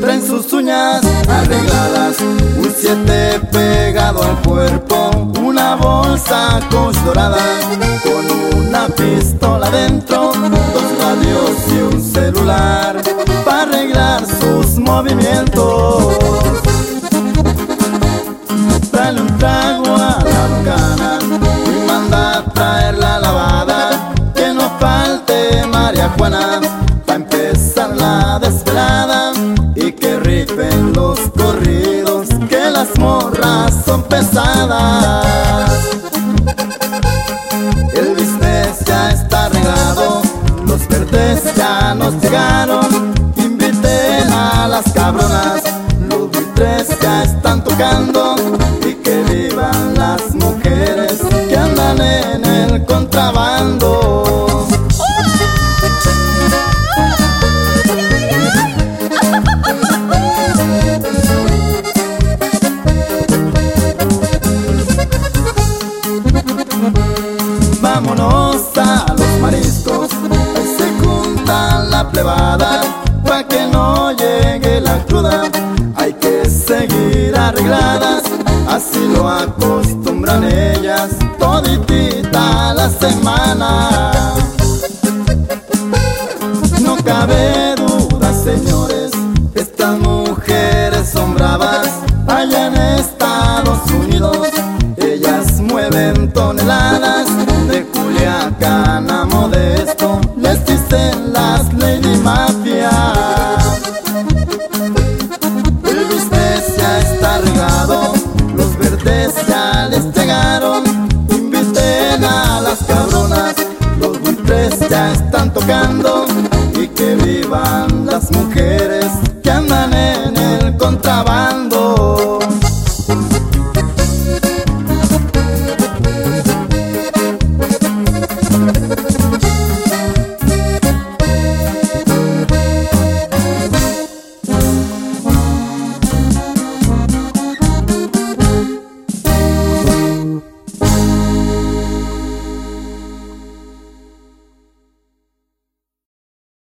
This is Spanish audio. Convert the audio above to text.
Traen sus uñas arregladas, un siete pegado al cuerpo, una bolsa con dorada, con una pistola dentro, dos radios y un celular para arreglar sus movimientos. Juana para empezar la desvelada y que rifen los corridos, que las morras son pesadas. El business ya está arreglado, los verdes ya nos llegaron, inviten a las cabronas, los buitres ya están tocando y que vivan las mujeres que andan en el contrabando. Se junta la plebada, pa' que no llegue la cruda, hay que seguir arregladas, así lo acostumbran ellas, toditita la semana. No cabe duda, señores, estas mujeres son bravas, allá en Estados Unidos, ellas mueven toneladas de Culiacán a Modesto, tocando y que vivan las mujeres que andan en el contrabando.